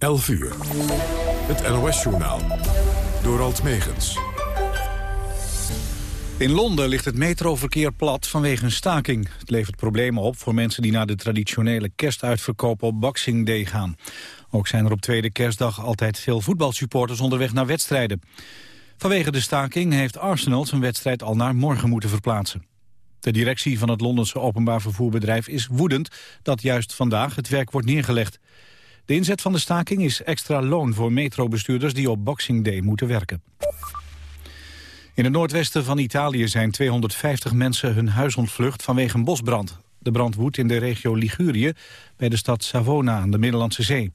11 uur. Het NOS-journaal. Door Alt Megens. In Londen ligt het metroverkeer plat vanwege een staking. Het levert problemen op voor mensen die naar de traditionele kerstuitverkoop op Boxing Day gaan. Ook zijn er op tweede kerstdag altijd veel voetbalsupporters onderweg naar wedstrijden. Vanwege de staking heeft Arsenal zijn wedstrijd al naar morgen moeten verplaatsen. De directie van het Londense openbaar vervoerbedrijf is woedend dat juist vandaag het werk wordt neergelegd. De inzet van de staking is extra loon voor metrobestuurders die op Boxing Day moeten werken. In het noordwesten van Italië zijn 250 mensen hun huis ontvlucht vanwege een bosbrand. De brand woedt in de regio Ligurië bij de stad Savona aan de Middellandse Zee.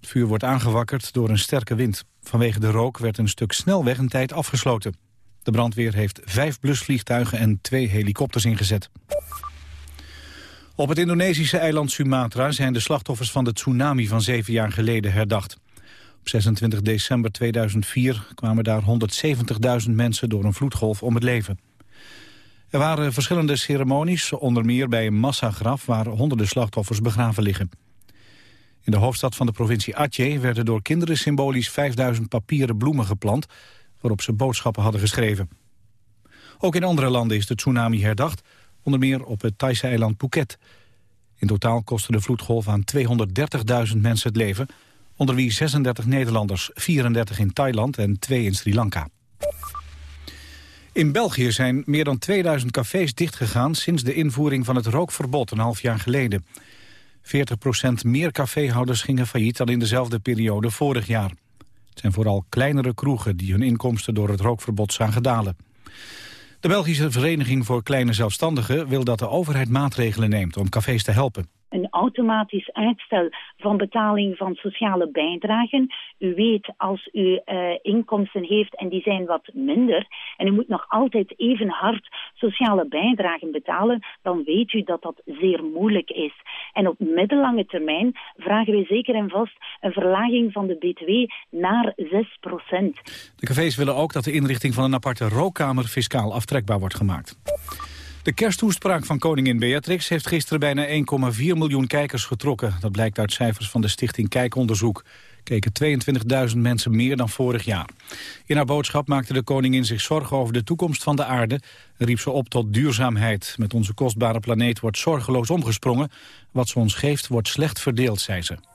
Het vuur wordt aangewakkerd door een sterke wind. Vanwege de rook werd een stuk snelweg een tijd afgesloten. De brandweer heeft vijf blusvliegtuigen en twee helikopters ingezet. Op het Indonesische eiland Sumatra zijn de slachtoffers van de tsunami van zeven jaar geleden herdacht. Op 26 december 2004 kwamen daar 170.000 mensen door een vloedgolf om het leven. Er waren verschillende ceremonies, onder meer bij een massagraf waar honderden slachtoffers begraven liggen. In de hoofdstad van de provincie Aceh werden door kinderen symbolisch 5000 papieren bloemen geplant, waarop ze boodschappen hadden geschreven. Ook in andere landen is de tsunami herdacht, onder meer op het Thaise eiland Phuket. In totaal kostte de vloedgolf aan 230.000 mensen het leven, onder wie 36 Nederlanders, 34 in Thailand en 2 in Sri Lanka. In België zijn meer dan 2000 cafés dichtgegaan sinds de invoering van het rookverbod een half jaar geleden. 40% meer caféhouders gingen failliet dan in dezelfde periode vorig jaar. Het zijn vooral kleinere kroegen die hun inkomsten door het rookverbod zagen dalen. De Belgische Vereniging voor Kleine Zelfstandigen wil dat de overheid maatregelen neemt om cafés te helpen een automatisch uitstel van betaling van sociale bijdragen. U weet als u uh, inkomsten heeft en die zijn wat minder en u moet nog altijd even hard sociale bijdragen betalen, dan weet u dat dat zeer moeilijk is. En op middellange termijn vragen wij zeker en vast een verlaging van de btw naar 6% De cafés willen ook dat de inrichting van een aparte rookkamer fiscaal aftrekbaar wordt gemaakt. De kersttoespraak van koningin Beatrix heeft gisteren bijna 1,4 miljoen kijkers getrokken. Dat blijkt uit cijfers van de stichting Kijkonderzoek. Keken 22.000 mensen meer dan vorig jaar. In haar boodschap maakte de koningin zich zorgen over de toekomst van de aarde... riep ze op tot duurzaamheid. Met onze kostbare planeet wordt zorgeloos omgesprongen. Wat ze ons geeft wordt slecht verdeeld, zei ze.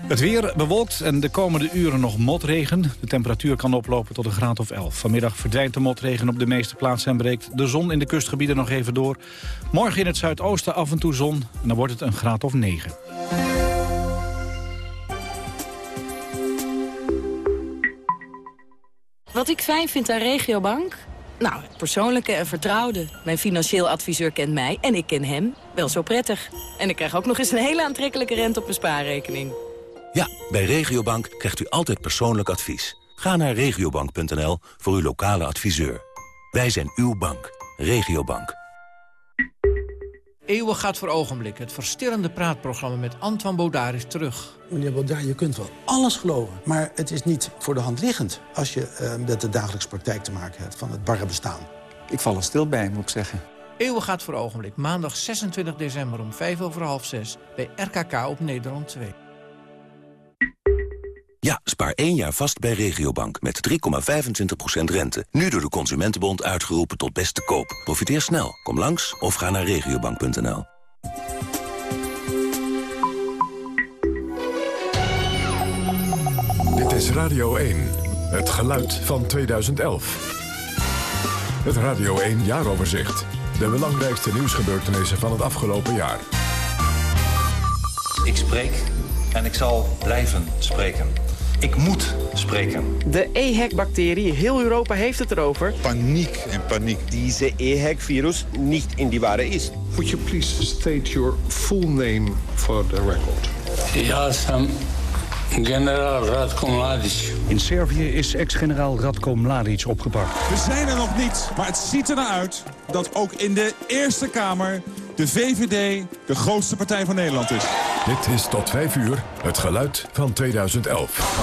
Het weer bewolkt en de komende uren nog motregen. De temperatuur kan oplopen tot een graad of 11. Vanmiddag verdwijnt de motregen op de meeste plaatsen en breekt de zon in de kustgebieden nog even door. Morgen in het zuidoosten af en toe zon en dan wordt het een graad of 9. Wat ik fijn vind aan Regiobank? Nou, het persoonlijke en vertrouwde. Mijn financieel adviseur kent mij en ik ken hem wel zo prettig. En ik krijg ook nog eens een hele aantrekkelijke rente op mijn spaarrekening. Ja, bij Regiobank krijgt u altijd persoonlijk advies. Ga naar regiobank.nl voor uw lokale adviseur. Wij zijn uw bank. Regiobank. Eeuwen gaat voor ogenblik. Het verstillende praatprogramma met Antoine Baudard is terug. Meneer Baudard, je kunt wel alles geloven. Maar het is niet voor de hand liggend als je uh, met de dagelijkse praktijk te maken hebt van het barre bestaan. Ik val er stil bij, moet ik zeggen. Eeuwen gaat voor ogenblik. Maandag 26 december om 5 over half 6 bij RKK op Nederland 2. Ja, spaar één jaar vast bij Regiobank met 3,25% rente. Nu door de Consumentenbond uitgeroepen tot beste koop. Profiteer snel. Kom langs of ga naar regiobank.nl. Dit is Radio 1, het geluid van 2011. Het Radio 1 jaaroverzicht. De belangrijkste nieuwsgebeurtenissen van het afgelopen jaar. Ik spreek en ik zal blijven spreken. Ik moet spreken. De EHEC-bacterie, heel Europa heeft het erover. Paniek en paniek. Deze EHEC-virus niet in die ware is. Would you please state your full name for the record? Ja, Sam. Generaal Radko Mladic. In Servië is ex-generaal Radko Mladic opgepakt. We zijn er nog niet, maar het ziet er naar uit dat ook in de Eerste Kamer de VVD de grootste partij van Nederland is. Dit is tot 5 uur het geluid van 2011.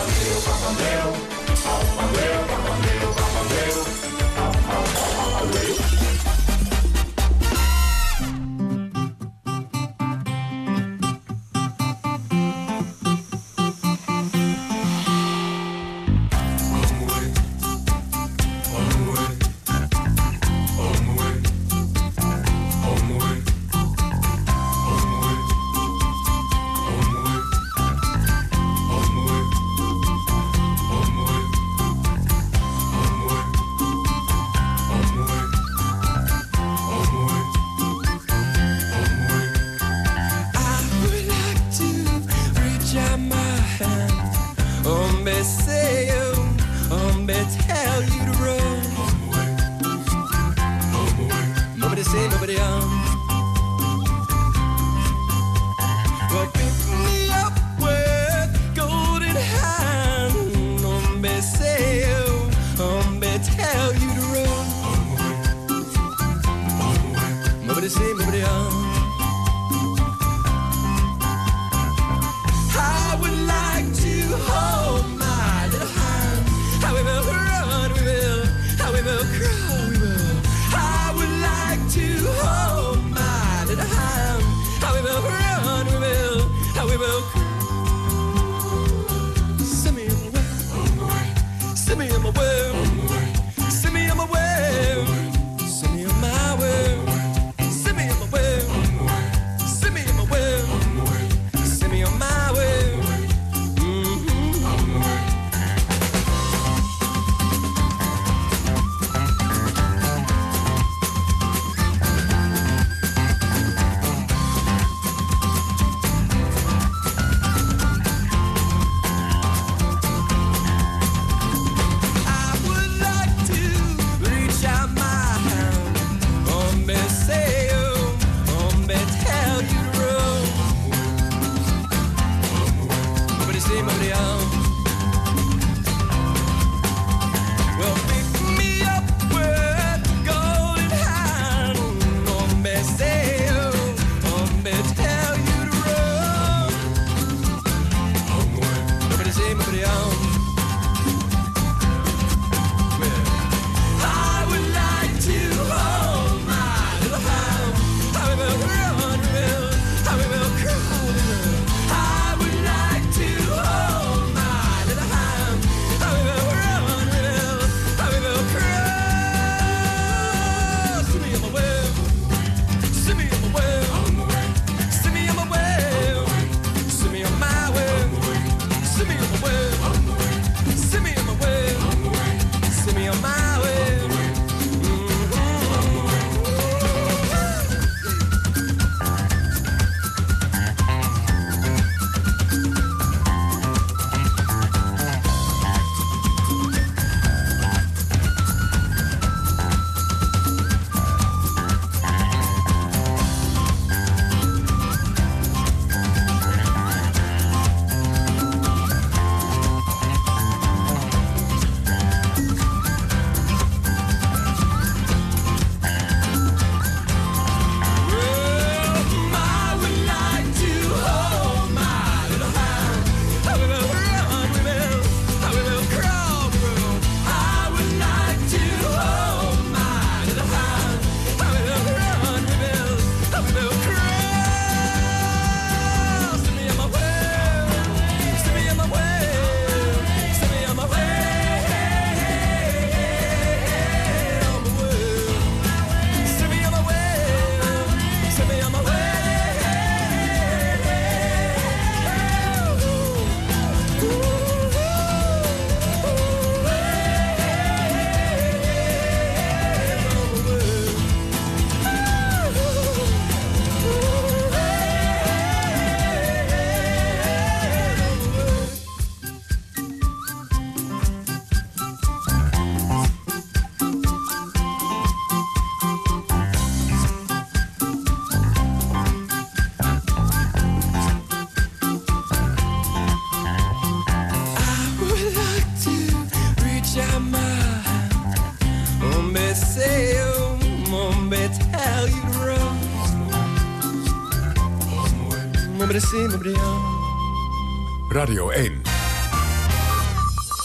Radio 1.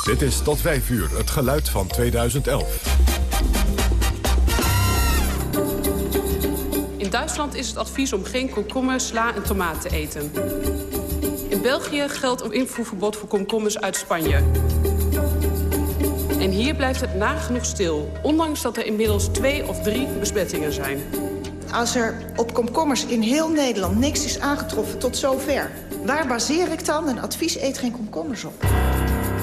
Dit is tot 5 uur het geluid van 2011. In Duitsland is het advies om geen komkommer, sla en tomaat te eten. In België geldt een invoerverbod voor komkommers uit Spanje. En hier blijft het nagenoeg stil, ondanks dat er inmiddels twee of drie besmettingen zijn. Als er op komkommers in heel Nederland niks is aangetroffen tot zover... waar baseer ik dan een advies eet geen komkommers op?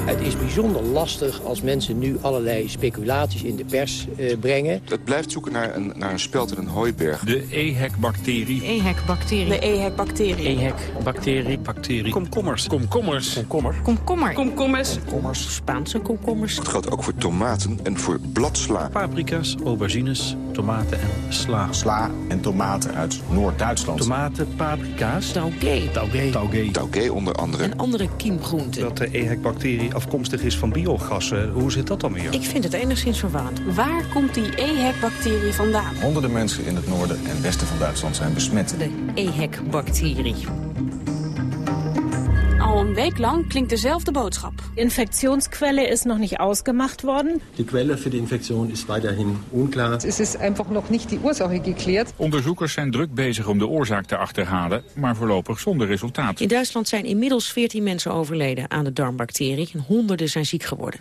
Het is bijzonder lastig als mensen nu allerlei speculaties in de pers eh, brengen. Het blijft zoeken naar een, naar een speld in een hooiberg. De EHEC-bacterie. EHEC-bacterie. De EHEC-bacterie. EHEC-bacterie. Bacterie. Komkommers. Komkommers. Komkommer. Komkommer. Komkommers. Komkommers. Spaanse komkommers. Het geldt ook voor tomaten en voor bladsla. Paprika's, aubergines, tomaten en sla. Sla en tomaten uit Noord-Duitsland. Tomaten, paprika's. Taugé. Taugé. Taugé. Taugé onder andere. En andere kiemgroenten. Dat de EHEC-bacterie afkomstig is van biogassen. Hoe zit dat dan weer? Ik vind het enigszins verwarrend. Waar komt die EHEC-bacterie vandaan? Honderden mensen in het noorden en westen van Duitsland zijn besmet. De EHEC-bacterie. Een week lang klinkt dezelfde boodschap. Infektionsquelle is nog niet ausgemacht worden. Die Quelle für die Infektion ist weiterhin unklar. Es ist einfach noch nicht die Ursache geklärt. Onderzoekers zijn druk bezig om de oorzaak te achterhalen, maar voorlopig zonder resultaat. In Duitsland zijn inmiddels 14 mensen overleden aan de darmbacterie en honderden zijn ziek geworden.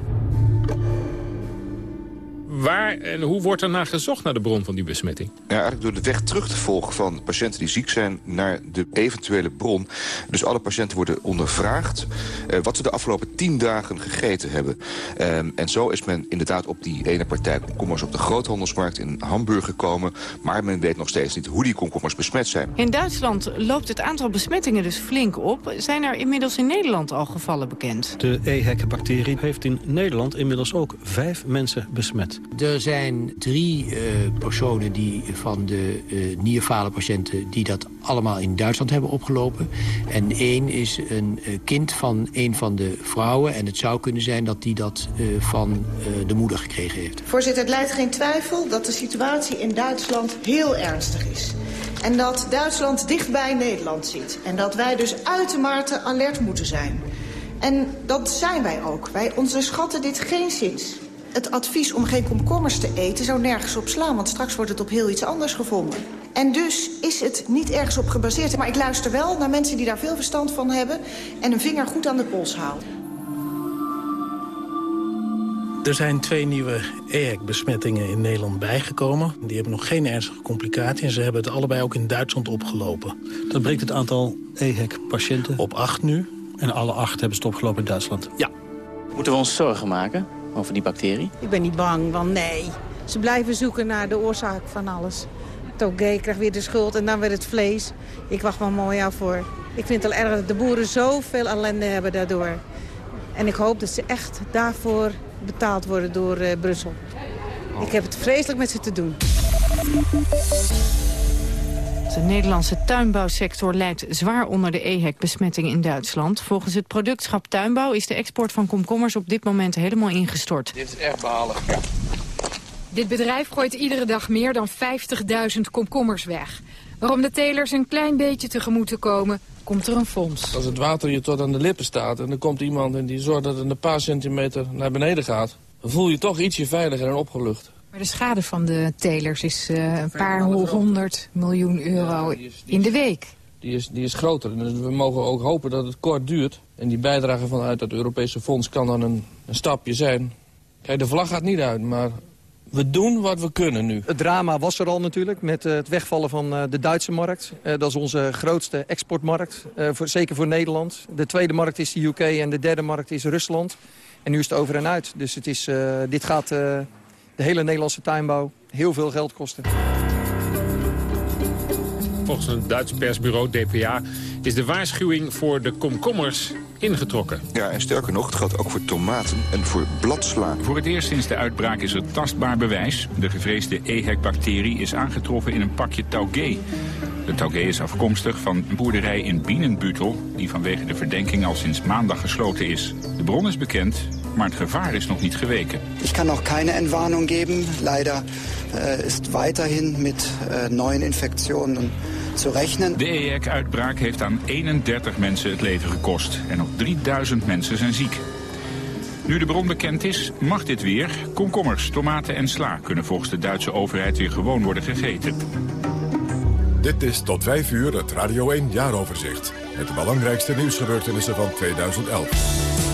Waar en hoe wordt er naar gezocht naar de bron van die besmetting? Ja, eigenlijk door de weg terug te volgen van patiënten die ziek zijn naar de eventuele bron. Dus alle patiënten worden ondervraagd eh, wat ze de afgelopen tien dagen gegeten hebben. Ehm, en zo is men inderdaad op die ene partij komkommers op de groothandelsmarkt in Hamburg gekomen. Maar men weet nog steeds niet hoe die komkommers besmet zijn. In Duitsland loopt het aantal besmettingen dus flink op. Zijn er inmiddels in Nederland al gevallen bekend? De EHEC-bacterie heeft in Nederland inmiddels ook vijf mensen besmet. Er zijn drie eh, personen die van de uh, nierfalenpatiënten... die dat allemaal in Duitsland hebben opgelopen. En één is een uh, kind van een van de vrouwen. En het zou kunnen zijn dat die dat van de moeder gekregen heeft. Voorzitter, het leidt geen twijfel dat de situatie in Duitsland heel ernstig is. En dat Duitsland dichtbij Nederland zit. En dat wij dus uitermate alert moeten zijn. En dat zijn wij ook. Wij onderschatten dit geen zins het advies om geen komkommers te eten zou nergens op slaan... want straks wordt het op heel iets anders gevonden. En dus is het niet ergens op gebaseerd. Maar ik luister wel naar mensen die daar veel verstand van hebben... en een vinger goed aan de pols houden. Er zijn twee nieuwe EHEC-besmettingen in Nederland bijgekomen. Die hebben nog geen ernstige complicaties. En ze hebben het allebei ook in Duitsland opgelopen. Dat brengt het aantal EHEC-patiënten? Op acht nu. En alle acht hebben ze het opgelopen in Duitsland? Ja. Moeten we ons zorgen maken? Over die bacterie? Ik ben niet bang, want nee. Ze blijven zoeken naar de oorzaak van alles. Togé krijgt weer de schuld en dan weer het vlees. Ik wacht wel mooi af voor. Ik vind het al erg dat de boeren zoveel ellende hebben daardoor. En ik hoop dat ze echt daarvoor betaald worden door uh, Brussel. Ik heb het vreselijk met ze te doen. De Nederlandse tuinbouwsector leidt zwaar onder de EHEC-besmetting in Duitsland. Volgens het productschap Tuinbouw is de export van komkommers op dit moment helemaal ingestort. Dit is echt behalig. Ja. Dit bedrijf gooit iedere dag meer dan 50.000 komkommers weg. Maar om de telers een klein beetje tegemoet te komen, komt er een fonds. Als het water je tot aan de lippen staat en er komt iemand en die zorgt dat het een paar centimeter naar beneden gaat... dan voel je toch ietsje veiliger en opgelucht. Maar de schade van de telers is uh, een paar honderd miljoen euro Ja, die is- die in de week. Die is, die is groter. Dus we mogen ook hopen dat het kort duurt. En die bijdrage vanuit het Europese fonds kan dan een, een stapje zijn. Kijk, de vlag gaat niet uit, maar we doen wat we kunnen nu. Het drama was er al natuurlijk met eh, het wegvallen van eh, de Duitse markt. Eh, dat is onze grootste exportmarkt, eh, voor, zeker voor Nederland. De tweede markt is de UK en de derde markt is Rusland. En nu is het over en uit. Dus het is, eh, dit gaat eh, de hele Nederlandse tuinbouw heel veel geld kosten. Volgens een Duits persbureau, DPA, is de waarschuwing voor de komkommers ingetrokken. Ja, en sterker nog, het geldt ook voor tomaten en voor bladsla. Voor het eerst sinds de uitbraak is er tastbaar bewijs. De gevreesde EHEC-bacterie is aangetroffen in een pakje taugé. De taugé is afkomstig van een boerderij in Bienenbutel... die vanwege de verdenking al sinds maandag gesloten is. De bron is bekend, maar het gevaar is nog niet geweken. Ich kann noch keine Entwarnung geben. Leider äh, ist weiterhin mit äh, neuen Infektionen zu rechnen. De EHEC-uitbraak heeft aan 31 mensen het leven gekost. En nog 3000 mensen zijn ziek. Nu de bron bekend is, mag dit weer. Komkommers, tomaten en sla kunnen volgens de Duitse overheid weer gewoon worden gegeten. Dit is tot 5 uur het Radio 1 jaaroverzicht. De belangrijkste nieuwsgebeurtenissen van 2011.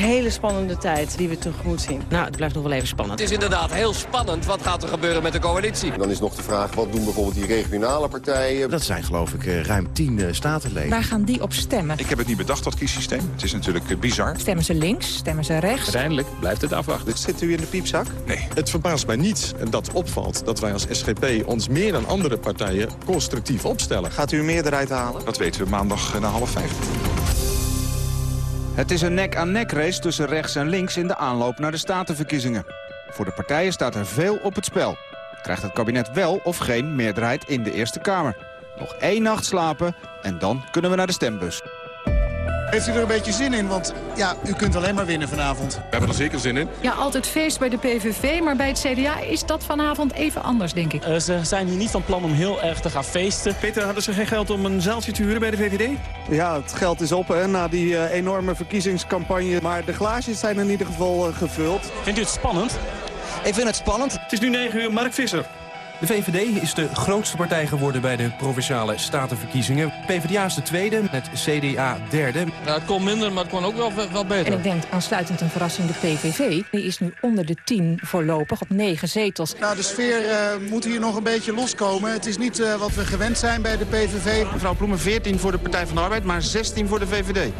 Hele spannende tijd die we tegemoet zien. Nou, het blijft nog wel even spannend. Het is inderdaad heel spannend. Wat gaat er gebeuren met de coalitie? Dan is nog de vraag, wat doen bijvoorbeeld die regionale partijen? Dat zijn geloof ik eh, ruim tien eh, statenleden. Waar gaan die op stemmen? Ik heb het niet bedacht, dat kiessysteem. Het is natuurlijk eh, bizar. Stemmen ze links? Stemmen ze rechts? Uiteindelijk blijft het afwachten. Zit u in de piepzak? Nee. Het verbaast mij niet dat opvalt dat wij als SGP ons meer dan andere partijen constructief opstellen. Gaat u een meerderheid halen? Dat weten we maandag na half vijf. Het is een nek-aan-nek race tussen rechts en links in de aanloop naar de statenverkiezingen. Voor de partijen staat er veel op het spel. Krijgt het kabinet wel of geen meerderheid in de Eerste Kamer? Nog één nacht slapen en dan kunnen we naar de stembus. Heeft u er een beetje zin in? Want ja, u kunt alleen maar winnen vanavond. We hebben er zeker zin in. Ja, altijd feest bij de PVV, maar bij het CDA is dat vanavond even anders, denk ik. Eh, ze zijn hier niet van plan om heel erg te gaan feesten. Peter, hadden ze geen geld om een zaaltje te huren bij de VVD? Ja, het geld is op hè, na die eh, enorme verkiezingscampagne. Maar de glaasjes zijn in ieder geval eh, gevuld. Vindt u het spannend? Ik vind het spannend. Het is nu 9 uur, Mark Visser. De VVD is de grootste partij geworden bij de Provinciale Statenverkiezingen. PvdA is de tweede, met CDA derde. Ja, het kon minder, maar het kon ook wel, wel beter. En ik denk aansluitend een verrassing de PVV. Die is nu onder de 10 voorlopig op 9 zetels. Nou, de sfeer uh, moet hier nog een beetje loskomen. Het is niet uh, wat we gewend zijn bij de PVV. Mevrouw Ploemen, 14 voor de Partij van de Arbeid, maar 16 voor de VVD.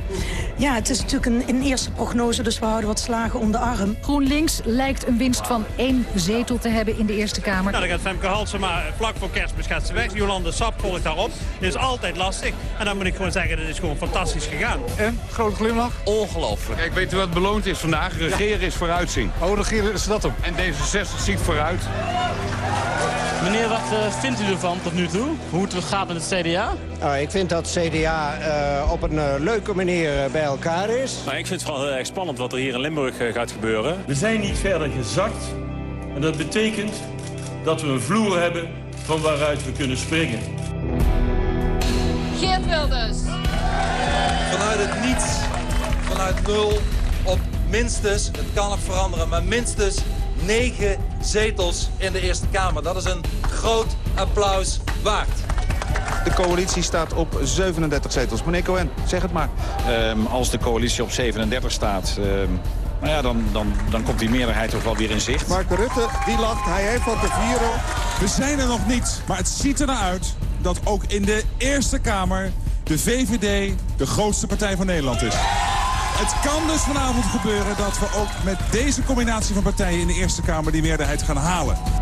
Ja, het is natuurlijk een, een eerste prognose, dus we houden wat slagen om de arm. GroenLinks lijkt een winst van één zetel te hebben in de Eerste Kamer. Nou, dan gaat Femke Halsema vlak voor kerstmis gaat ze weg. Jolande Sap volgt daarop. Dit is altijd lastig. En dan moet ik gewoon zeggen, dit is gewoon fantastisch gegaan. En? Grote glimlach? Ongelooflijk. Kijk, weet u wat beloond is vandaag? Regeren is vooruitzien. Oh, regeren is dat op. En D66 ziet vooruit. Meneer, wat uh, vindt u ervan tot nu toe? Hoe het gaat met het CDA? Uh, ik vind dat CDA uh, op een uh, leuke manier bij elkaar is. Nou, ik vind het vooral heel erg spannend wat er hier in Limburg gaat gebeuren. We zijn niet verder gezakt. En dat betekent dat we een vloer hebben van waaruit we kunnen springen. Geert Wilders. Vanuit het niets, vanuit nul, op minstens, het kan nog veranderen, maar minstens negen zetels in de Eerste Kamer. Dat is een groot applaus waard. De coalitie staat op 37 zetels. Meneer Cohen, zeg het maar. Um, als de coalitie op 37 staat... Um... Nou ja, dan, dan, dan komt die meerderheid toch wel weer in zicht. Mark Rutte, die lacht. Hij heeft wat te vieren. We zijn er nog niet, maar het ziet er naar uit dat ook in de Eerste Kamer de VVD de grootste partij van Nederland is. Het kan dus vanavond gebeuren dat we ook met deze combinatie van partijen in de Eerste Kamer die meerderheid gaan halen.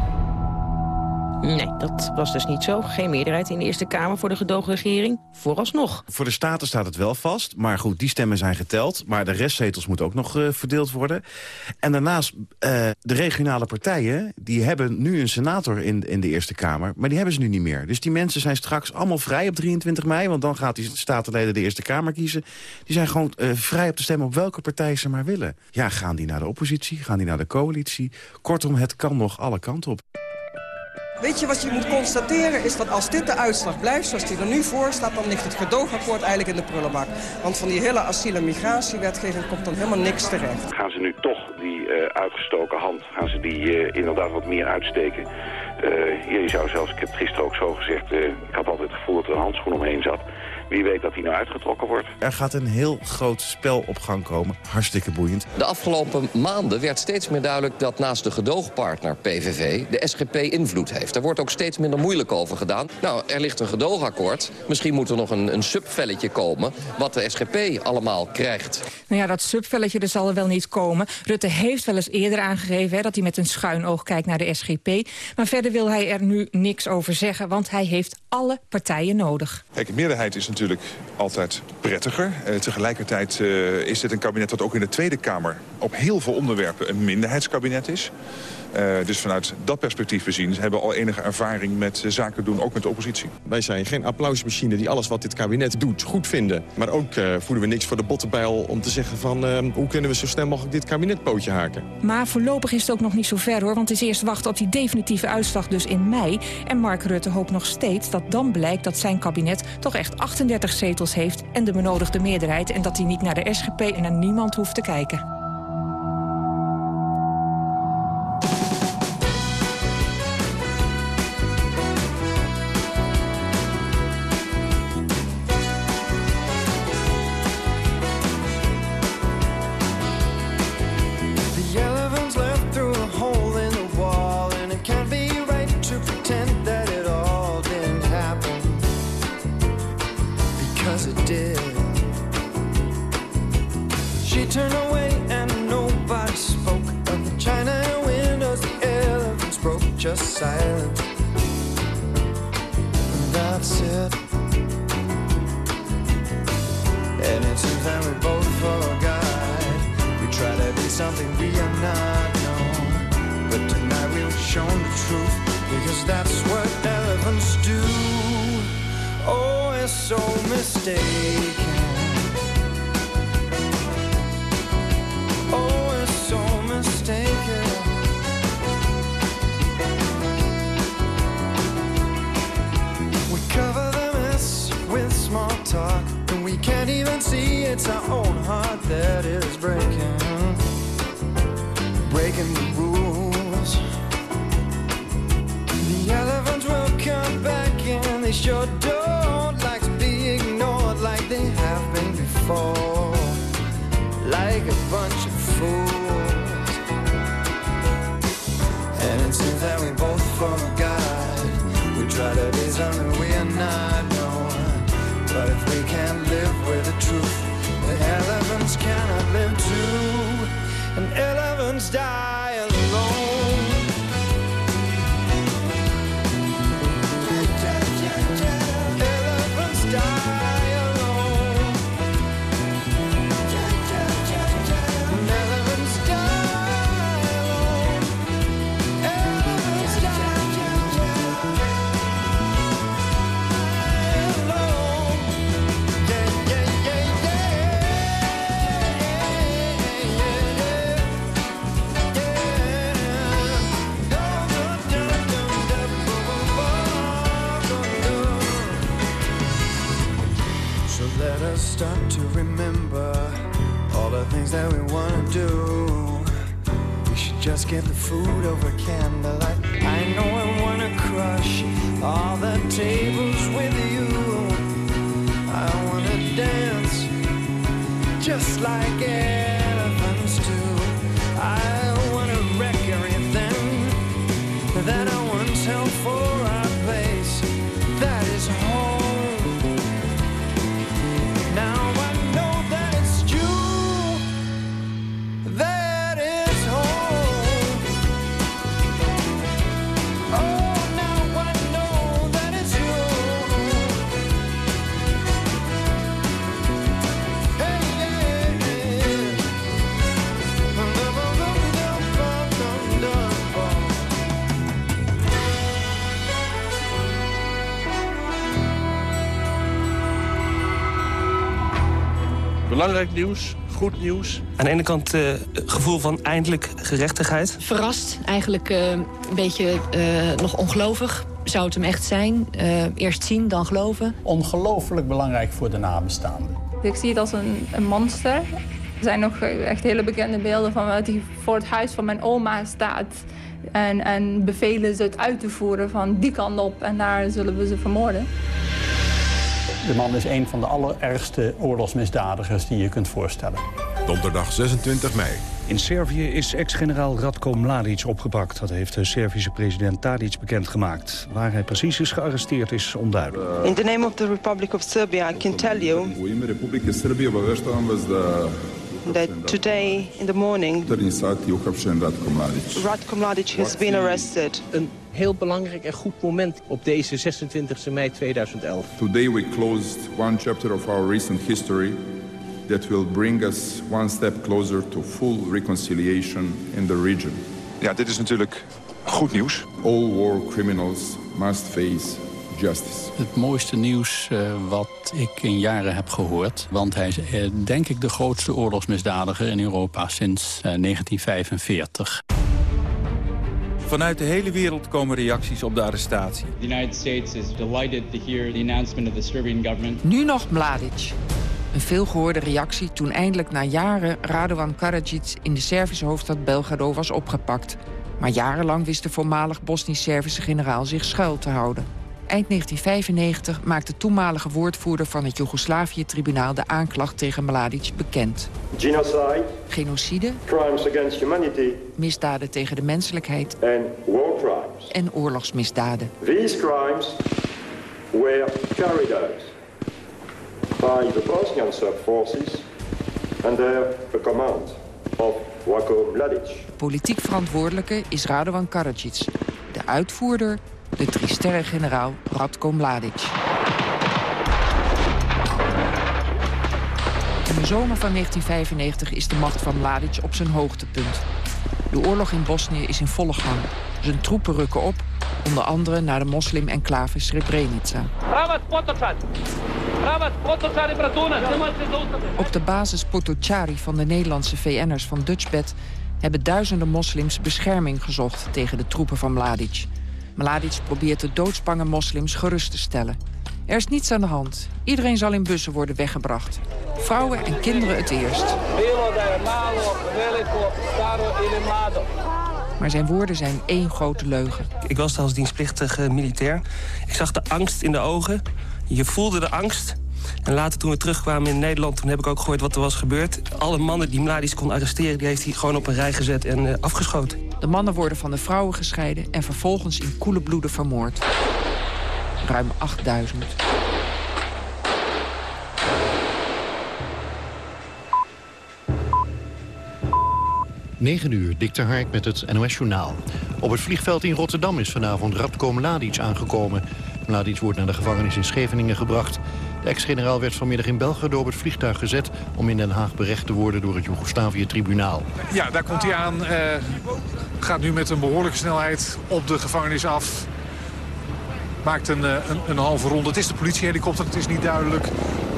Nee, dat was dus niet zo. Geen meerderheid in de Eerste Kamer voor de gedoogregering. Vooralsnog. Voor de Staten staat het wel vast. Maar goed, die stemmen zijn geteld. Maar de restzetels moeten ook nog uh, verdeeld worden. En daarnaast, uh, de regionale partijen... die hebben nu een senator in, in de Eerste Kamer. Maar die hebben ze nu niet meer. Dus die mensen zijn straks allemaal vrij op 23 mei. Want dan gaat die statenleden de Eerste Kamer kiezen. Die zijn gewoon uh, vrij op te stemmen op welke partij ze maar willen. Ja, gaan die naar de oppositie? Gaan die naar de coalitie? Kortom, het kan nog alle kanten op. Weet je wat je moet constateren is dat als dit de uitslag blijft zoals die er nu voor staat... dan ligt het gedoogakkoord eigenlijk in de prullenbak. Want van die hele asiel- en migratiewetgeving komt dan helemaal niks terecht. Gaan ze nu toch die uh, uitgestoken hand, gaan ze die uh, inderdaad wat meer uitsteken... Uh, je zou zelfs, ik heb het gisteren ook zo gezegd... ik had altijd het gevoel dat er een handschoen omheen zat. Wie weet dat hij nou uitgetrokken wordt. Er gaat een heel groot spel op gang komen. Hartstikke boeiend. De afgelopen maanden werd steeds meer duidelijk dat naast de gedoogpartner PVV... de SGP invloed heeft. Er wordt ook steeds minder moeilijk over gedaan. Nou, er ligt een gedoogakkoord. Misschien moet er nog een, een subvelletje komen... wat de SGP allemaal krijgt. Nou ja, dat subvelletje er zal er wel niet komen. Rutte heeft wel eens eerder aangegeven hè, dat hij met een schuin oog kijkt naar de SGP. Maar verder wil hij er nu niks over zeggen, want hij heeft alle partijen nodig. Kijk, de meerderheid is natuurlijk altijd prettiger. Uh, tegelijkertijd uh, is dit een kabinet dat ook in de Tweede Kamer... op heel veel onderwerpen een minderheidskabinet is. Uh, dus vanuit dat perspectief bezien hebben we al enige ervaring met uh, zaken doen, ook met de oppositie. Wij zijn geen applausmachine die alles wat dit kabinet doet goed vinden. Maar ook uh, voelen we niks voor de bottenbijl om te zeggen van hoe kunnen we zo snel mogelijk dit kabinet pootje haken. Maar voorlopig is het ook nog niet zo ver hoor, want het is eerst wachten op die definitieve uitslag dus in mei. En Mark Rutte hoopt nog steeds dat dan blijkt dat zijn kabinet toch echt 38 zetels heeft en de benodigde meerderheid en dat hij niet naar de SGP en naar niemand hoeft te kijken. skipping food over candlelight. I know I wanna crush all the tables with you. I wanna dance just like it. Belangrijk nieuws, goed nieuws. Aan de ene kant uh, gevoel van eindelijk gerechtigheid. Verrast, eigenlijk uh, een beetje uh, nog ongelovig. Zou het hem echt zijn? eerst zien, dan geloven. Ongelooflijk belangrijk voor de nabestaanden. Ik zie het als een, een monster. Er zijn nog echt hele bekende beelden van dat hij voor het huis van mijn oma staat. En, en bevelen ze het uit te voeren van die kant op en daar zullen we ze vermoorden. De man is een van de allerergste oorlogsmisdadigers die je kunt voorstellen. Donderdag 26 mei. In Servië is ex-generaal Radko Mladic opgepakt. Dat heeft de Servische president Tadic bekendgemaakt. Waar hij precies is gearresteerd is onduidelijk. In the name of the Republic of Serbia, I can tell you that today in the morning Radko Mladic has been arrested. Een heel belangrijk en goed moment op deze 26 mei 2011. Today we closed one chapter of our recent history that will bring us one step closer to full reconciliation in the region. Ja, dit is natuurlijk goed nieuws. All war criminals must face justice. Het mooiste nieuws uh, wat ik in jaren heb gehoord. Want hij is uh, denk ik de grootste oorlogsmisdadiger in Europa sinds uh, 1945. Vanuit de hele wereld komen reacties op de arrestatie. The United States is delighted to hear the announcement of the Serbian government. Nu nog Mladic. Een veelgehoorde reactie toen eindelijk na jaren Radovan Karadzic in de Servische hoofdstad Belgrado was opgepakt. Maar jarenlang wist de voormalig Bosnisch-Servische generaal zich schuil te houden. Eind 1995 maakte toenmalige woordvoerder van het Joegoslavië-tribunaal de aanklacht tegen Mladic bekend. Genocide, genocide, crimes against humanity, misdaden tegen de menselijkheid en oorlogsmisdaden. These crimes were carried out by the Bosnian Serb forces under the command of Mladic. Politiek verantwoordelijke is Radovan Karadzic. De uitvoerder, de drie-sterren-generaal Radko Mladic. In de zomer van 1995 is de macht van Mladic op zijn hoogtepunt. De oorlog in Bosnië is in volle gang. Zijn troepen rukken op, onder andere naar de moslim-enclave Srebrenica. Op de basis Potocari van de Nederlandse VN'ers van Dutchbed... hebben duizenden moslims bescherming gezocht tegen de troepen van Mladic. Mladic probeert de doodsbange moslims gerust te stellen. Er is niets aan de hand. Iedereen zal in bussen worden weggebracht. Vrouwen en kinderen het eerst. Maar zijn woorden zijn één grote leugen. Ik was als dienstplichtige militair. Ik zag de angst in de ogen. Je voelde de angst. En later toen we terugkwamen in Nederland, toen heb ik ook gehoord wat er was gebeurd. Alle mannen die Mladic kon arresteren, die heeft hij gewoon op een rij gezet en uh, afgeschoten. De mannen worden van de vrouwen gescheiden en vervolgens in koele bloeden vermoord. Ruim 8000. Negen uur, Dikter Hark met het NOS-journaal. Op het vliegveld in Rotterdam is vanavond Radko Mladic aangekomen. Mladic wordt naar de gevangenis in Scheveningen gebracht. De ex-generaal werd vanmiddag in Belgrado op het vliegtuig gezet... om in Den Haag berecht te worden door het Joegoslavië-tribunaal. Ja, daar komt hij aan. Uh, gaat nu met een behoorlijke snelheid op de gevangenis af. Maakt een, een, een halve ronde. Het is de politiehelikopter, het is niet duidelijk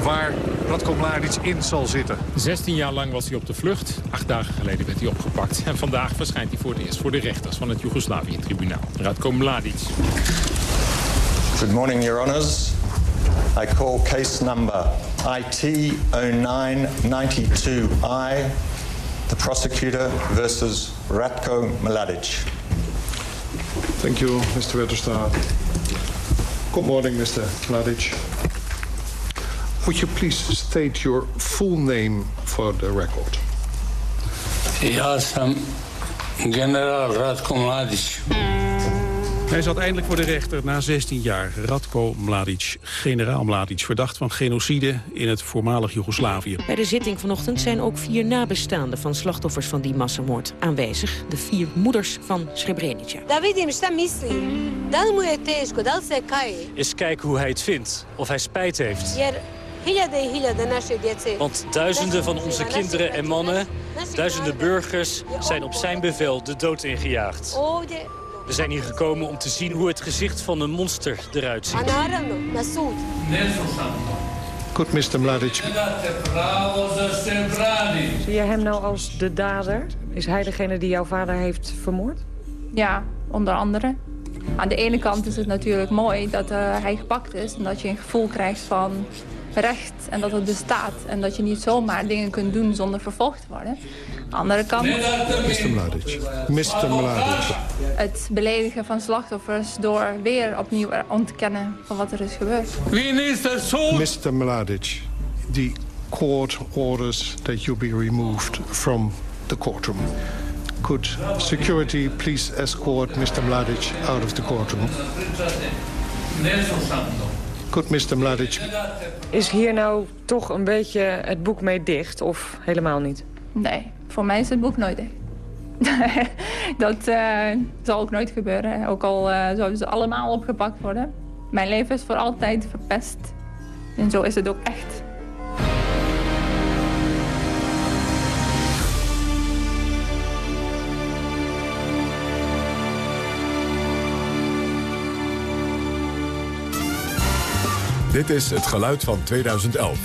waar Radko Mladic in zal zitten. 16 jaar lang was hij op de vlucht. Acht dagen geleden werd hij opgepakt. En vandaag verschijnt hij voor het eerst voor de rechters van het Joegoslavië-tribunaal. Radko Mladic. Good morning, your honors. I call case number IT0992I, the prosecutor versus Ratko Mladic. Thank you, Mr. Wetterstaat. Good morning, Mr. Mladic. Would you please state your full name for the record? Ja sam general Ratko Mladic. Hij zat eindelijk voor de rechter na 16 jaar. Radko Mladic, generaal Mladic, verdacht van genocide in het voormalig Joegoslavië. Bij de zitting vanochtend zijn ook vier nabestaanden van slachtoffers van die massamoord aanwezig. De vier moeders van Srebrenica. Da vidim šta misli. Da li mu je teško, da li se kaje? Eens kijken hoe hij het vindt, of hij spijt heeft. Want duizenden van onze kinderen en mannen, duizenden burgers... zijn op zijn bevel de dood ingejaagd. We zijn hier gekomen om te zien hoe het gezicht van een monster eruit ziet. Goed, Mr. Mladic. Zie je hem nou als de dader? Is hij degene die jouw vader heeft vermoord? Ja, onder andere. Aan de ene kant is het natuurlijk mooi dat uh, hij gepakt is... en dat je een gevoel krijgt van recht en dat het bestaat. En dat je niet zomaar dingen kunt doen zonder vervolgd te worden. Andere kant... Mr. Mladic. Mr. Mladic. Het beledigen van slachtoffers door weer opnieuw ontkennen van wat er is gebeurd. Mr. Mladic, the court orders that you be removed from the courtroom. Could security please escort Mr. Mladic out of the courtroom? Could Mr. Mladic... Is hier nou toch een beetje het boek mee dicht of helemaal niet? Nee, voor mij is het boek nooit dicht. dat uh, zal ook nooit gebeuren. Ook al uh, zouden ze allemaal opgepakt worden. Mijn leven is voor altijd verpest. En zo is het ook echt. Dit is het geluid van 2011.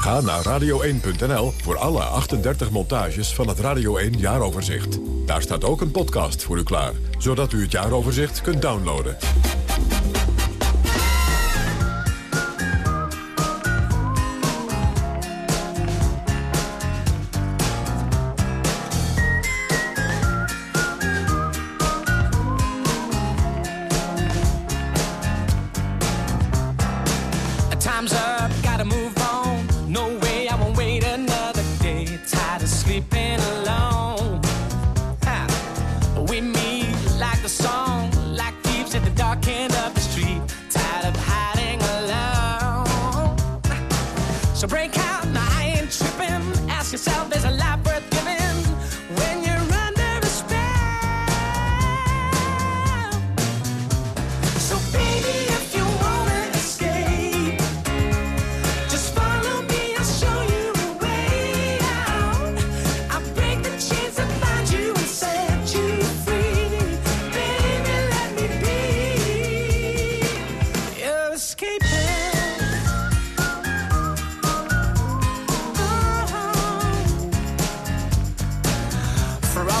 Ga naar radio1.nl voor alle 38 montages van het Radio 1 jaaroverzicht. Daar staat ook een podcast voor u klaar, zodat u het jaaroverzicht kunt downloaden.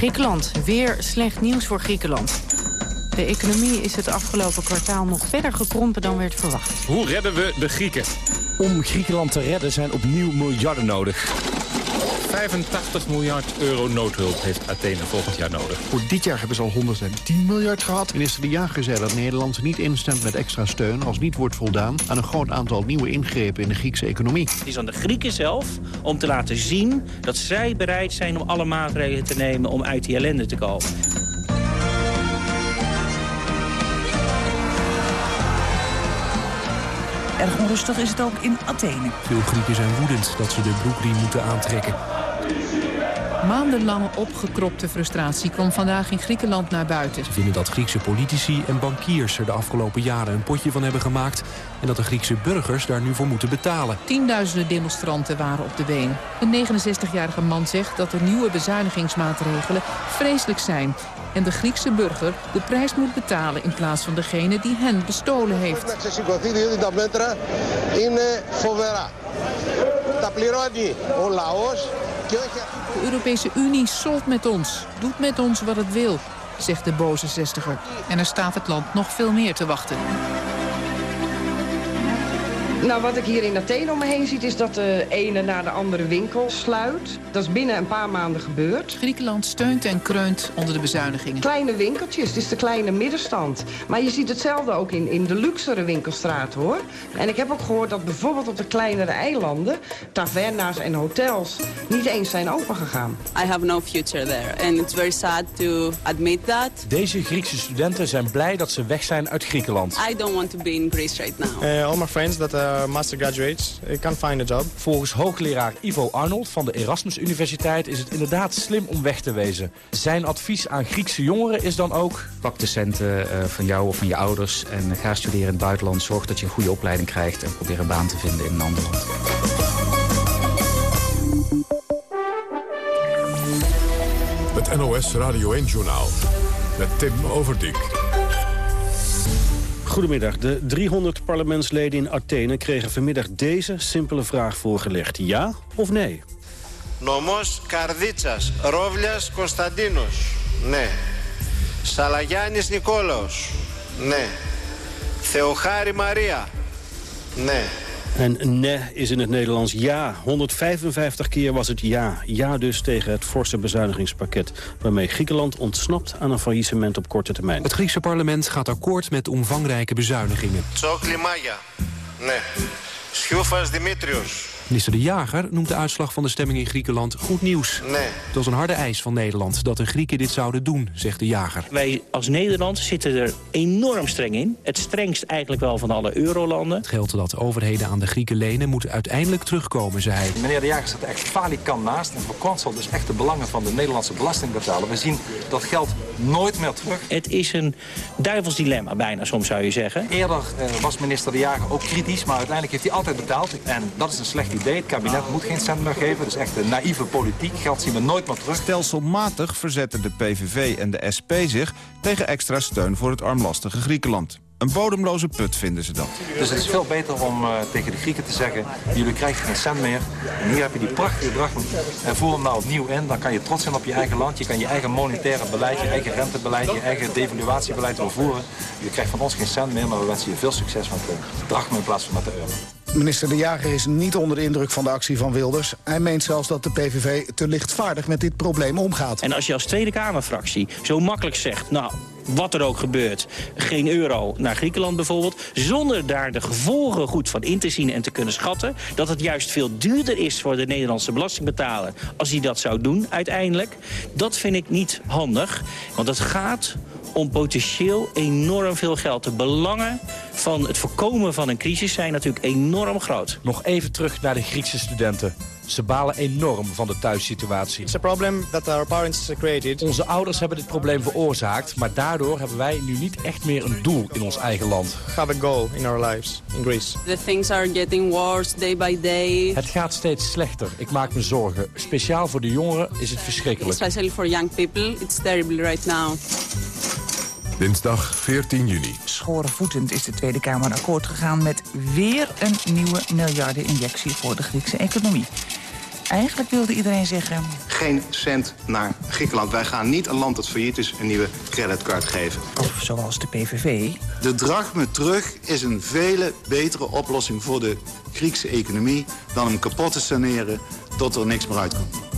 Griekenland. Weer slecht nieuws voor Griekenland. De economie is het afgelopen kwartaal nog verder gekrompen dan werd verwacht. Hoe redden we de Grieken? Om Griekenland te redden zijn opnieuw miljarden nodig. 85 miljard euro noodhulp heeft Athene volgend jaar nodig. Voor dit jaar hebben ze al 110 miljard gehad. Minister De Jager zei dat Nederland niet instemt met extra steun... als niet wordt voldaan aan een groot aantal nieuwe ingrepen in de Griekse economie. Het is aan de Grieken zelf om te laten zien dat zij bereid zijn om alle maatregelen te nemen om uit die ellende te komen. Erg onrustig is het ook in Athene. Veel Grieken zijn woedend dat ze de broekriem moeten aantrekken. Maandenlange opgekropte frustratie kwam vandaag in Griekenland naar buiten. Ze vinden dat Griekse politici en bankiers er de afgelopen jaren een potje van hebben gemaakt... en dat de Griekse burgers daar nu voor moeten betalen. Tienduizenden demonstranten waren op de been. Een 69-jarige man zegt dat de nieuwe bezuinigingsmaatregelen vreselijk zijn... en de Griekse burger de prijs moet betalen in plaats van degene die hen bestolen heeft. De Europese Unie solt met ons, doet met ons wat het wil, zegt de boze zestiger. En er staat het land nog veel meer te wachten. Nou, wat ik hier in Athene om me heen ziet... is dat de ene na de andere winkel sluit. Dat is binnen een paar maanden gebeurd. Griekenland steunt en kreunt onder de bezuinigingen. Kleine winkeltjes, het is de kleine middenstand. Maar je ziet hetzelfde ook in, in de luxere winkelstraten, hoor. En ik heb ook gehoord dat bijvoorbeeld op de kleinere eilanden... taverna's en hotels niet eens zijn opengegaan. I have no future there. And it's very sad to admit that. Deze Griekse studenten zijn blij dat ze weg zijn uit Griekenland. I don't want to be in Greece right now. Uh, all my friends that are master graduates can't find a job. Volgens hoogleraar Ivo Arnold van de Erasmus Universiteit is het inderdaad slim om weg te wezen. Zijn advies aan Griekse jongeren is dan ook... Pak de centen uh, van jou of van je ouders en ga studeren in het buitenland. Zorg dat je een goede opleiding krijgt en probeer een baan te vinden in een ander land. Het NOS Radio 1-journaal met Tim Overdijk. Goedemiddag. De 300 parlementsleden in Athene kregen vanmiddag deze simpele vraag voorgelegd. Ja of nee? Νομός Καρδίτσας, Ρόβλιας Κωνσταντίνος. Ναι. Σαλαγιάννης Νικόλαος. Ναι. Θεοχάρη Μαρία. Ναι. En ne is in het Nederlands ja. 155 keer was het ja. Ja dus tegen het forse bezuinigingspakket... waarmee Griekenland ontsnapt aan een faillissement op korte termijn. Het Griekse parlement gaat akkoord met omvangrijke bezuinigingen. Tsokli Maya. Nee. Sjoefas Dimitrios. Minister De Jager noemt de uitslag van de stemming in Griekenland goed nieuws. Nee. Het was een harde eis van Nederland dat de Grieken dit zouden doen, zegt De Jager. Wij als Nederland zitten er enorm streng in. Het strengst eigenlijk wel van alle eurolanden. Het geld dat overheden aan de Grieken lenen moet uiteindelijk terugkomen, zei hij. Meneer De Jager staat er echt falikant naast en verkwanselt dus echt de belangen van de Nederlandse belastingbetaler. We zien dat geld nooit meer terug. Het is een duivels dilemma bijna, soms zou je zeggen. Eerder eh, was minister De Jager ook kritisch, maar uiteindelijk heeft hij altijd betaald. En dat is een slecht idee. Het kabinet moet geen cent meer geven. Dat is echt een naïeve politiek. Geld zien we nooit meer terug. Stelselmatig verzetten de PVV en de SP zich tegen extra steun voor het armlastige Griekenland. Een bodemloze put vinden ze dat. Dus het is veel beter om uh, tegen de Grieken te zeggen... jullie krijgen geen cent meer. En hier heb je die prachtige drachma. En voer hem nou opnieuw in. Dan kan je trots zijn op je eigen land. Je kan je eigen monetaire beleid, je eigen rentebeleid... je eigen devaluatiebeleid doorvoeren. Je krijgt van ons geen cent meer, maar we wensen je veel succes met de in plaats van met de euro. Minister De Jager is niet onder de indruk van de actie van Wilders. Hij meent zelfs dat de PVV te lichtvaardig met dit probleem omgaat. En als je als Tweede Kamerfractie zo makkelijk zegt... nou, wat er ook gebeurt, geen euro naar Griekenland bijvoorbeeld... zonder daar de gevolgen goed van in te zien en te kunnen schatten... dat het juist veel duurder is voor de Nederlandse belastingbetaler... als hij dat zou doen uiteindelijk, dat vind ik niet handig. Want het gaat om potentieel enorm veel geld. De belangen van het voorkomen van een crisis zijn natuurlijk enorm groot. Nog even terug naar de Griekse studenten. Ze balen enorm van de thuissituatie. It's a problem that our parents created. Onze ouders hebben dit probleem veroorzaakt, maar daardoor hebben wij nu niet echt meer een doel in ons eigen land. Have a goal in our lives in Greece. The things are getting worse day by day. Het gaat steeds slechter. Ik maak me zorgen. Speciaal voor de jongeren is het verschrikkelijk. Especially for young people, it's terrible right now. Dinsdag 14 juni. Schorenvoetend is de Tweede Kamer akkoord gegaan met weer een nieuwe miljardeninjectie voor de Griekse economie. Eigenlijk wilde iedereen zeggen... Geen cent naar Griekenland. Wij gaan niet een land dat failliet is een nieuwe creditcard geven. Of zoals de PVV. De drachme terug is een vele betere oplossing voor de Griekse economie... dan hem kapot te saneren tot er niks meer uitkomt.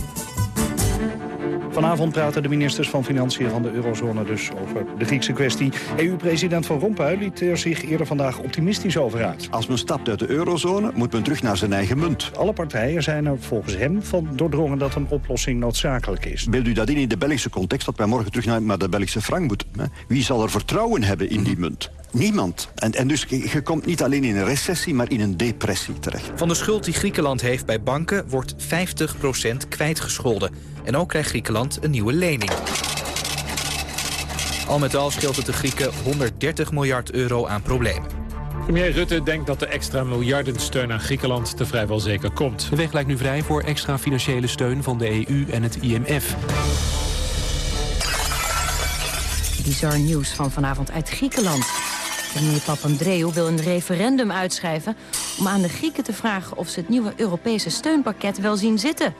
Vanavond praten de ministers van Financiën van de eurozone dus over de Griekse kwestie. EU-president Van Rompuy liet er zich eerder vandaag optimistisch over uit. Als men stapt uit de eurozone, moet men terug naar zijn eigen munt. Alle partijen zijn er volgens hem van doordrongen dat een oplossing noodzakelijk is. Beeld u dat in in de Belgische context, dat wij morgen terug naar, de Belgische frank moeten. Hè? Wie zal er vertrouwen hebben in die munt? Niemand. En, en dus je, je komt niet alleen in een recessie, maar in een depressie terecht. Van de schuld die Griekenland heeft bij banken wordt 50% kwijtgescholden. En ook krijgt Griekenland een nieuwe lening. Al met al scheelt het de Grieken 130 miljard euro aan problemen. Premier Rutte denkt dat de extra miljardensteun aan Griekenland te vrijwel zeker komt. De weg lijkt nu vrij voor extra financiële steun van de EU en het IMF. Bizar nieuws van vanavond uit Griekenland. Premier Papandreou wil een referendum uitschrijven... om aan de Grieken te vragen of ze het nieuwe Europese steunpakket wel zien zitten.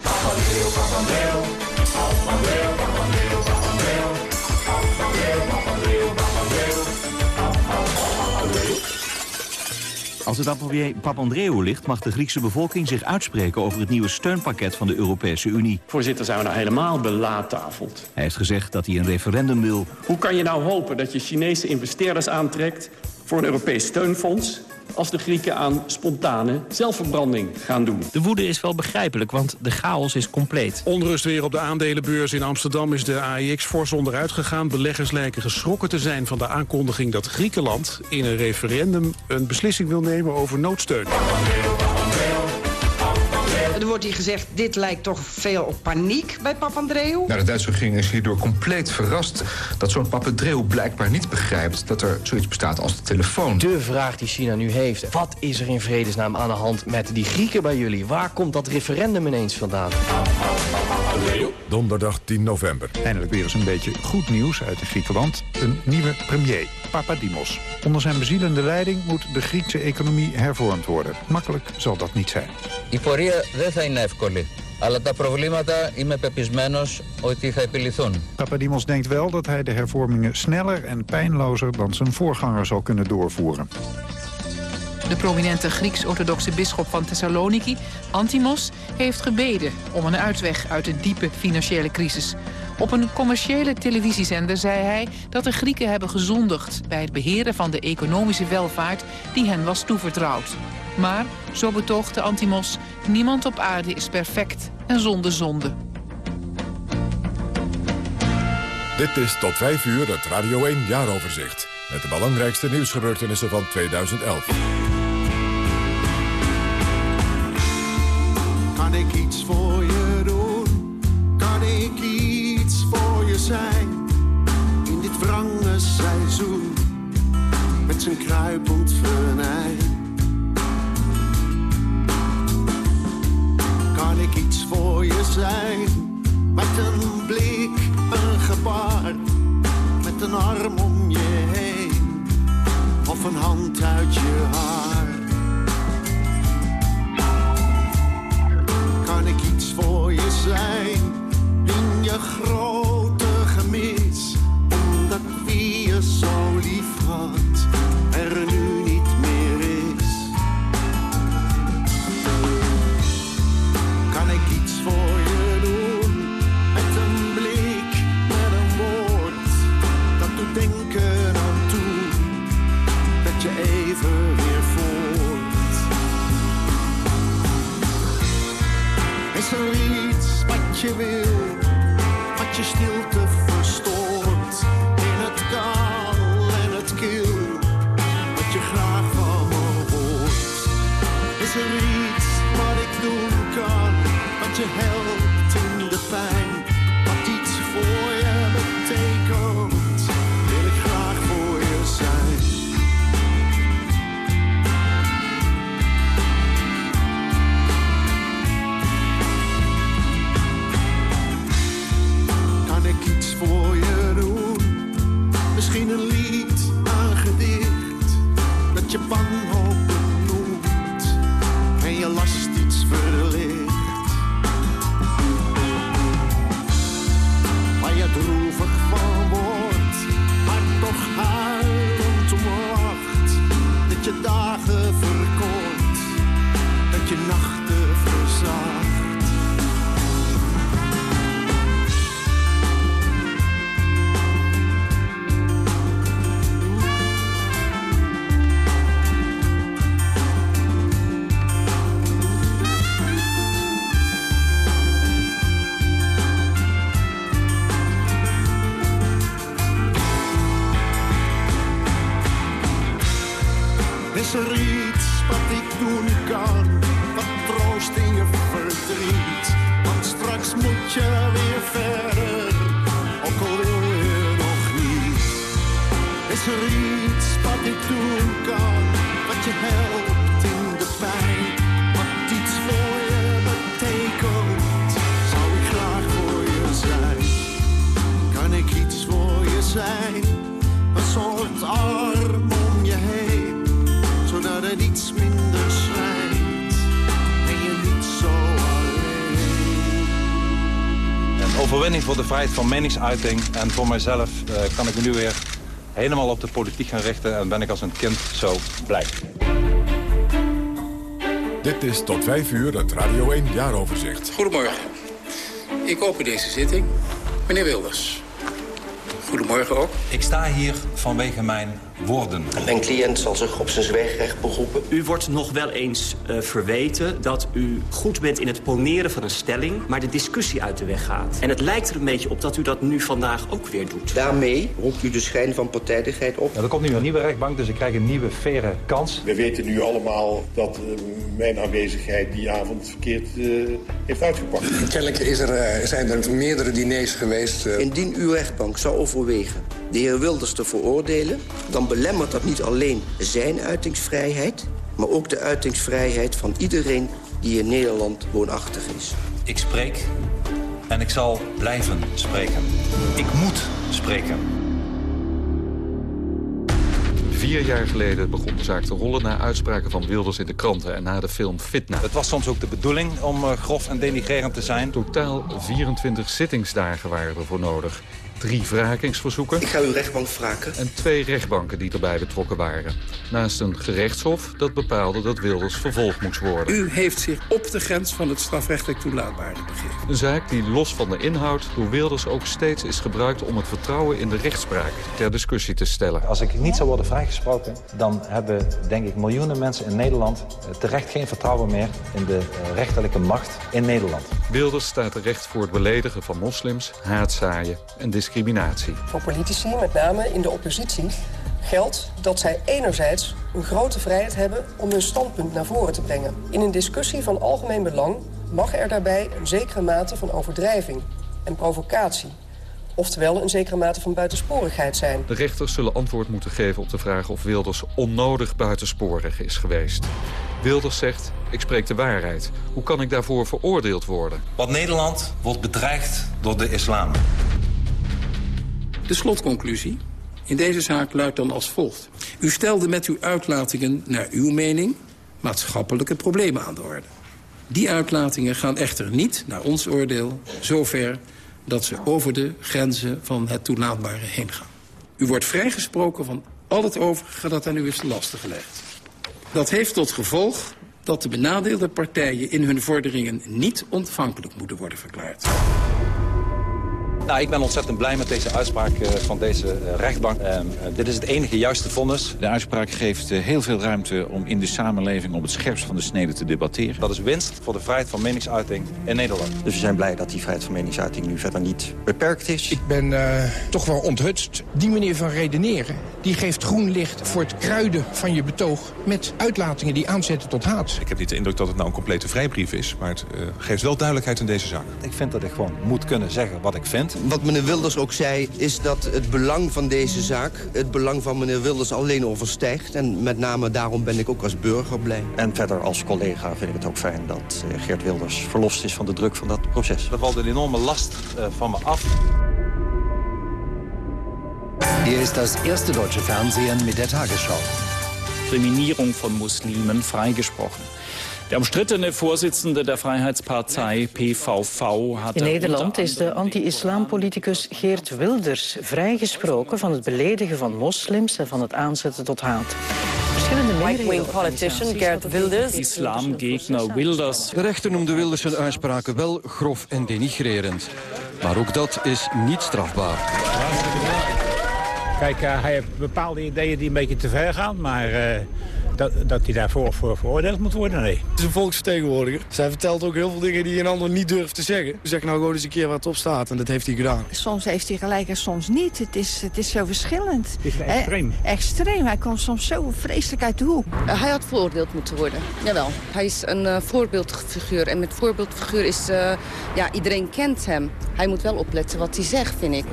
Als het aan Papandreou ligt, mag de Griekse bevolking zich uitspreken over het nieuwe steunpakket van de Europese Unie. Voorzitter, zijn we nou helemaal belaattafeld? Hij heeft gezegd dat hij een referendum wil. Hoe kan je nou hopen dat je Chinese investeerders aantrekt voor een Europees steunfonds als de Grieken aan spontane zelfverbranding gaan doen. De woede is wel begrijpelijk, want de chaos is compleet. Onrust weer op de aandelenbeurs in Amsterdam is de AEX fors onderuit gegaan. Beleggers lijken geschrokken te zijn van de aankondiging dat Griekenland in een referendum een beslissing wil nemen over noodsteun. Wordt hier gezegd, dit lijkt toch veel op paniek bij Papandreou. Nou, de Duitse regering is hierdoor compleet verrast... dat zo'n Papandreou blijkbaar niet begrijpt... dat er zoiets bestaat als de telefoon. De vraag die China nu heeft, wat is er in vredesnaam aan de hand met die Grieken bij jullie? Waar komt dat referendum ineens vandaan? Donderdag 10 november. Eindelijk weer eens een beetje goed nieuws uit Griekenland. Een nieuwe premier, Papadimos. Onder zijn bezielende leiding moet de Griekse economie hervormd worden. Makkelijk zal dat niet zijn. Η πορεία δεν θα είναι εύκολη. Αλλά τα προβλήματα είμαι πεπισμένος ότι θα επιληθούν. Papadimos denkt wel dat hij de hervormingen sneller en pijnlozer dan zijn voorganger zal kunnen doorvoeren. De prominente Grieks-orthodoxe bisschop van Thessaloniki, Antimos, heeft gebeden om een uitweg uit de diepe financiële crisis. Op een commerciële televisiezender zei hij dat de Grieken hebben gezondigd bij het beheren van de economische welvaart die hen was toevertrouwd. Maar, zo betoogde Antimos, niemand op aarde is perfect en zonder zonde. Dit is tot 5 uur het Radio 1 jaaroverzicht. Met de belangrijkste nieuwsgebeurtenissen van 2011. Kan ik iets voor je doen? Kan ik iets voor je zijn? In dit wrange seizoen, met zijn kruipend venijn. Kan ik iets voor je zijn? Met een blik, een gebaar, met een arm om je heen. Hand uit je haar. Kan ik iets voor je zijn in je grote gemis? Omdat wie je zo Is er iets wat ik doen kan? Wat troost in je verdriet? Want straks moet je weer verder, ook al wil je nog niet. Is er iets wat ik doen kan? Wat je helpt in de pijn? Wat iets voor je betekent? Zou ik graag voor je zijn? Kan ik iets voor je zijn? Een soort arm om je heen? Zo alleen. Een overwinning voor de vrijheid van meningsuiting. En voor mijzelf eh, kan ik me nu weer helemaal op de politiek gaan richten. En ben ik als een kind zo blij. Dit is tot 5 uur het Radio 1 jaaroverzicht. Goedemorgen. Ik open deze zitting. Meneer Wilders. Goedemorgen ook. Ik sta hier vanwege mijn woorden. Mijn cliënt zal zich op zijn zwijgrecht beroepen. U wordt nog wel eens eh, verweten dat u goed bent in het poneren van een stelling... maar de discussie uit de weg gaat. En het lijkt er een beetje op dat u dat nu vandaag ook weer doet. Daarmee roept u de schijn van partijdigheid op. Ja, er komt nu een nieuwe rechtbank, dus ik krijg een nieuwe faire kans. We weten nu allemaal dat eh, mijn aanwezigheid die avond verkeerd eh, heeft uitgepakt. Kennelijk is er, zijn er meerdere diners geweest. Indien uw rechtbank zou overwegen de heer Wilders te veroordelen... dan belemmert dat niet alleen zijn uitingsvrijheid... maar ook de uitingsvrijheid van iedereen die in Nederland woonachtig is. Ik spreek en ik zal blijven spreken. Ik moet spreken. Vier jaar geleden begon de zaak te rollen na uitspraken van Wilders in de kranten en na de film Fitna. Het was soms ook de bedoeling om eh, grof en denigrerend te zijn. Totaal 24 zittingsdagen waren ervoor nodig. Drie wrakingsverzoeken. Ik ga uw rechtbank wraken. En twee rechtbanken die erbij betrokken waren. Naast een gerechtshof dat bepaalde dat Wilders vervolgd moest worden. U heeft zich op de grens van het strafrechtelijk toelaatbare begeven. Een zaak die los van de inhoud door Wilders ook steeds is gebruikt... om het vertrouwen in de rechtspraak ter discussie te stellen. Als ik niet zou worden vrijgesproken... dan hebben, denk ik, miljoenen mensen in Nederland... terecht geen vertrouwen meer in de eh, rechterlijke macht in Nederland. Wilders staat terecht voor het beledigen van moslims, haatzaaien en discriminatie. Voor politici, met name in de oppositie, geldt dat zij enerzijds een grote vrijheid hebben om hun standpunt naar voren te brengen. In een discussie van algemeen belang mag er daarbij een zekere mate van overdrijving en provocatie. Oftewel een zekere mate van buitensporigheid zijn. De rechters zullen antwoord moeten geven op de vraag of Wilders onnodig buitensporig is geweest. Wilders zegt, ik spreek de waarheid. Hoe kan ik daarvoor veroordeeld worden? Want Nederland wordt bedreigd door de islam. De slotconclusie in deze zaak luidt dan als volgt. U stelde met uw uitlatingen naar uw mening maatschappelijke problemen aan de orde. Die uitlatingen gaan echter niet, naar ons oordeel, zover dat ze over de grenzen van het toelaatbare heen gaan. U wordt vrijgesproken van al het overige dat aan u is te lasten gelegd. Dat heeft tot gevolg dat de benadeelde partijen in hun vorderingen niet ontvankelijk moeten worden verklaard. Nou, ik ben ontzettend blij met deze uitspraak uh, van deze uh, rechtbank. Uh, dit is het enige juiste vonnis. De uitspraak geeft heel veel ruimte om in de samenleving op het scherpst van de snede te debatteren. Dat is winst voor de vrijheid van meningsuiting in Nederland. Dus we zijn blij dat die vrijheid van meningsuiting nu verder niet beperkt is. Ik ben toch wel onthutst. Die manier van redeneren, die geeft groen licht voor het kruiden van je betoog... met uitlatingen die aanzetten tot haat. Ik heb niet de indruk dat het nou een complete vrijbrief is. Maar het geeft wel duidelijkheid in deze zaak. Ik vind dat ik gewoon moet kunnen zeggen wat ik vind. Wat meneer Wilders ook zei, is dat het belang van deze zaak... het belang van meneer Wilders alleen overstijgt. En met name daarom ben ik ook als burger blij. En verder als collega vind ik het ook fijn dat uh, Geert Wilders verlost is van de druk van dat proces. Er valt een enorme last uh, van me af. Hier ist das erste deutsche Fernsehen mit der Tagesschau. Diskriminierung von Muslimen freigesprochen. Der umstrittene Vorsitzende der Freiheitspartei PVV hat... In Nederland is de anti-islampoliticus Geert Wilders vrijgesproken van het beledigen van moslims en van het aanzetten tot haat. Verschillende Right-wing politician Geert Wilders. Islamgegner Wilders. De rechter noemde Wilders zijn uitspraken wel grof en denigrerend. Maar ook dat is niet strafbaar. Kijk, uh, hij heeft bepaalde ideeën die een beetje te ver gaan, maar... Uh, dat, dat hij daarvoor voor veroordeeld moet worden, nee. Het is een volksvertegenwoordiger. Zij vertelt ook heel veel dingen die een ander niet durft te zeggen. Zeg nou gewoon eens een keer wat op staat en dat heeft hij gedaan. Soms heeft hij gelijk en soms niet. Het is, het is zo verschillend. Het is extreem. Eh, extreem. Hij komt soms zo vreselijk uit de hoek. Uh, hij had veroordeeld moeten worden. Jawel. Hij is een uh, voorbeeldfiguur. En met voorbeeldfiguur is... Uh, ja, iedereen kent hem. Hij moet wel opletten wat hij zegt, vind ik.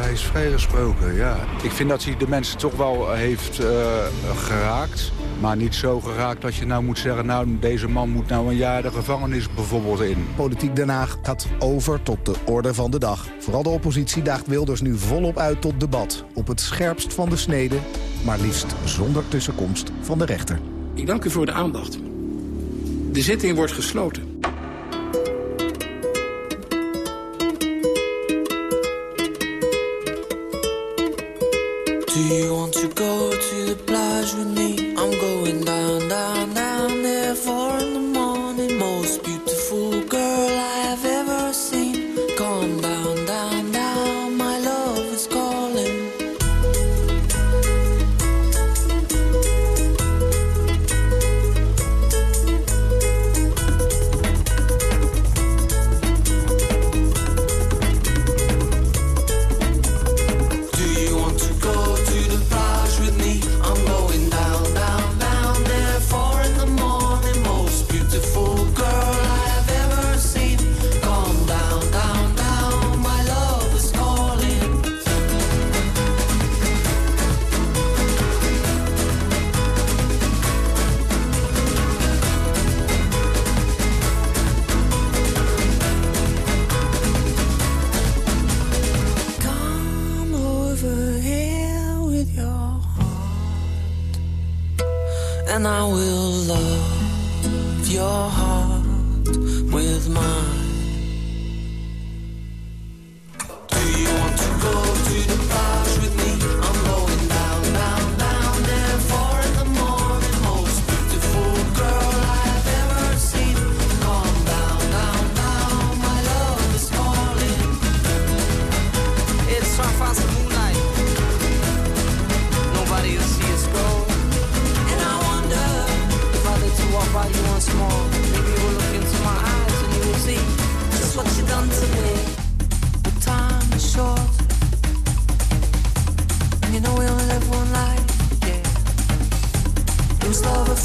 hij is vrijgesproken, ja. Ik vind dat hij de mensen toch wel heeft geraakt. Maar niet zo geraakt dat je nou moet zeggen... nou, deze man moet nou een jaar de gevangenis bijvoorbeeld in. Politiek Den Haag gaat over tot de orde van de dag. Vooral de oppositie daagt Wilders nu volop uit tot debat. Op het scherpst van de snede, maar liefst zonder tussenkomst van de rechter. Ik dank u voor de aandacht. De zitting wordt gesloten.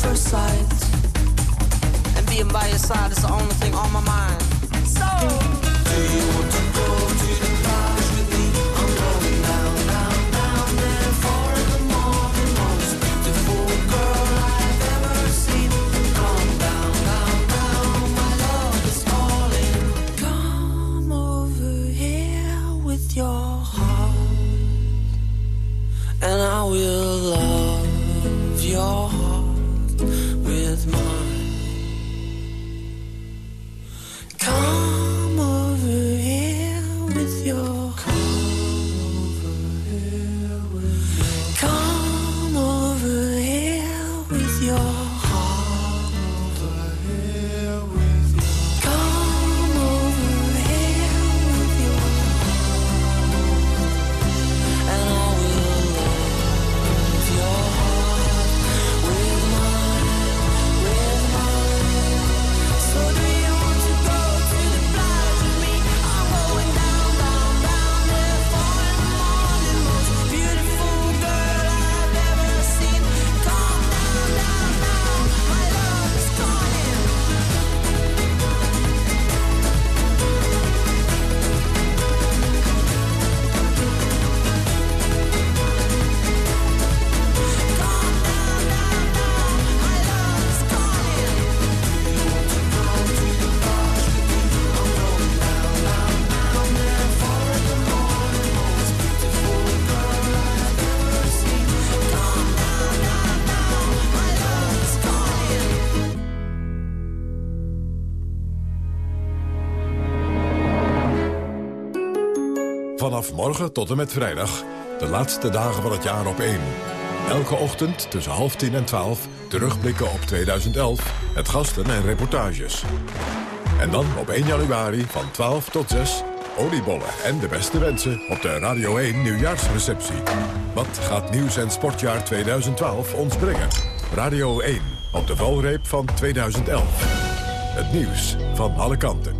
First sight. And being by your side is the only thing on my mind. So, do you want to go Vanaf morgen tot en met vrijdag, de laatste dagen van het jaar op 1. Elke ochtend tussen half tien en twaalf terugblikken op 2011 met gasten en reportages. En dan op 1 januari van 12 tot 6 oliebollen en de beste wensen op de Radio 1 nieuwjaarsreceptie. Wat gaat nieuws en sportjaar 2012 ons brengen? Radio 1 op de valreep van 2011. Het nieuws van alle kanten.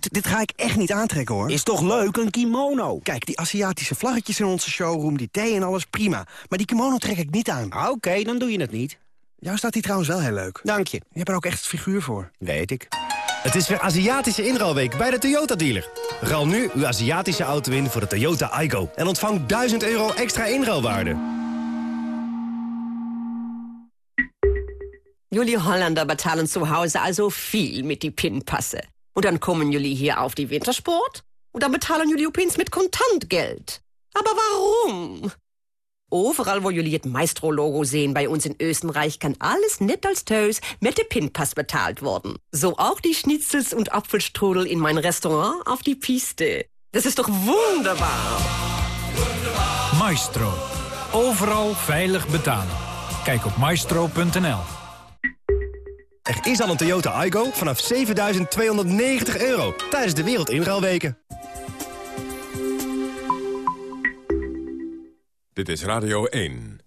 Ruud, dit ga ik echt niet aantrekken, hoor. Is toch leuk, een kimono? Kijk, die Aziatische vlaggetjes in onze showroom, die thee en alles, prima. Maar die kimono trek ik niet aan. Ah, Oké, dan doe je het niet. Jou staat die trouwens wel heel leuk. Dank je. Je hebt er ook echt het figuur voor. Weet ik. Het is weer Aziatische inruilweek bij de Toyota-dealer. Ruil nu uw Aziatische auto in voor de Toyota Igo. En ontvang 1000 euro extra inruilwaarde. Jullie Holländer betalen zu Hause also viel mit die Pinpasse. Und dann kommen jullie hier auf die Wintersport und dann betalen jullie opeens mit Kontantgeld. Aber warum? Overal wo jullie het Maestro-Logo sehen bei uns in Österreich kann alles net als Tös mit de Pinpass betalt worden. So auch die Schnitzels und Apfelstrudel in mein Restaurant auf die Piste. Das ist doch wunderbar. Maestro. Overal veilig betalen. Kijk op maestro.nl. Er is al een Toyota Igo vanaf 7.290 euro tijdens de Wereldinruilweken. Dit is Radio 1.